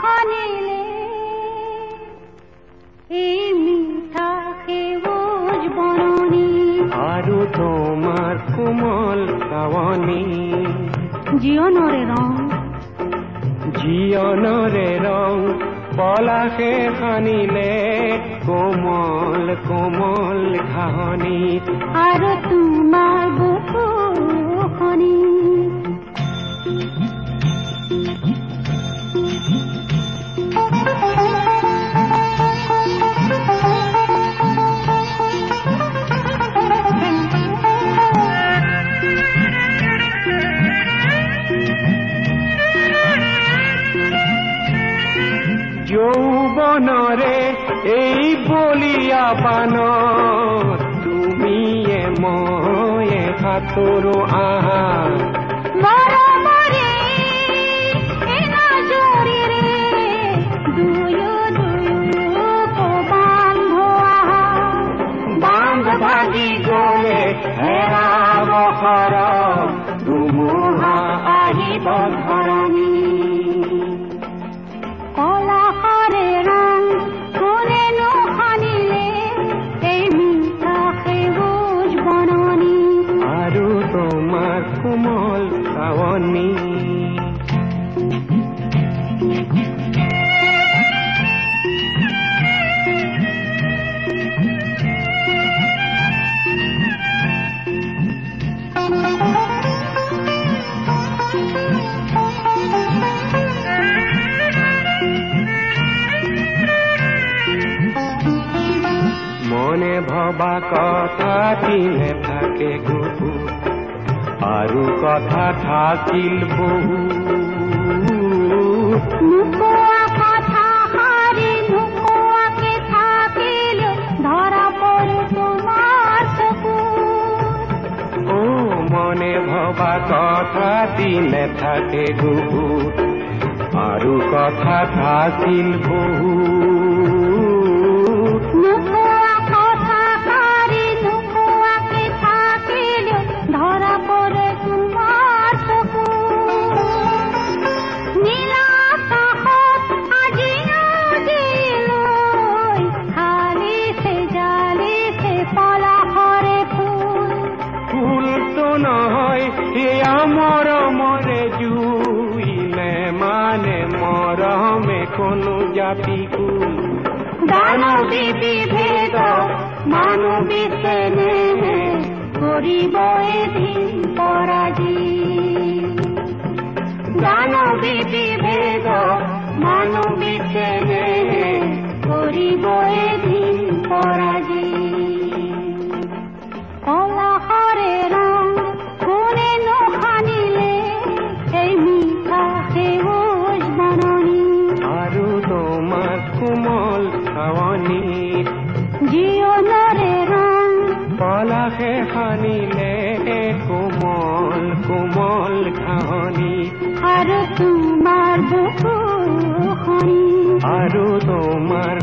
সানিলে এই মিঠা সেউজ আৰু তোমাৰ কোমল কাৱনী জীৱনৰে ৰং জীৱনৰে ৰং পলাশে সানিলে কোমল কোমল ঘাঁহনি আৰু তোমাৰ যৌৱনৰে এই বলিয়া পান তুমিয়ে ময়ে সাঁতোৰো আহা কোমল চাৱনী মনে ভবা কথাটি নেথাকে গুহু আৰু কথা থাকিল বহু। কথা মনে ভবা কথাটি নেথাকে গুহু আৰু কথা থাকিল বহু। মৰমে কোনো জাতি কুল দানৱী বিভেদ মানৱী চেনেহে কৰিব এদিন পরাজী দানৱী বিভেদ জীৱনৰে ৰং পলাশে সানিলে কোমল কোমল ঘাঁহনি আৰু তোমাৰ বুকুখনি আৰু তোমাৰ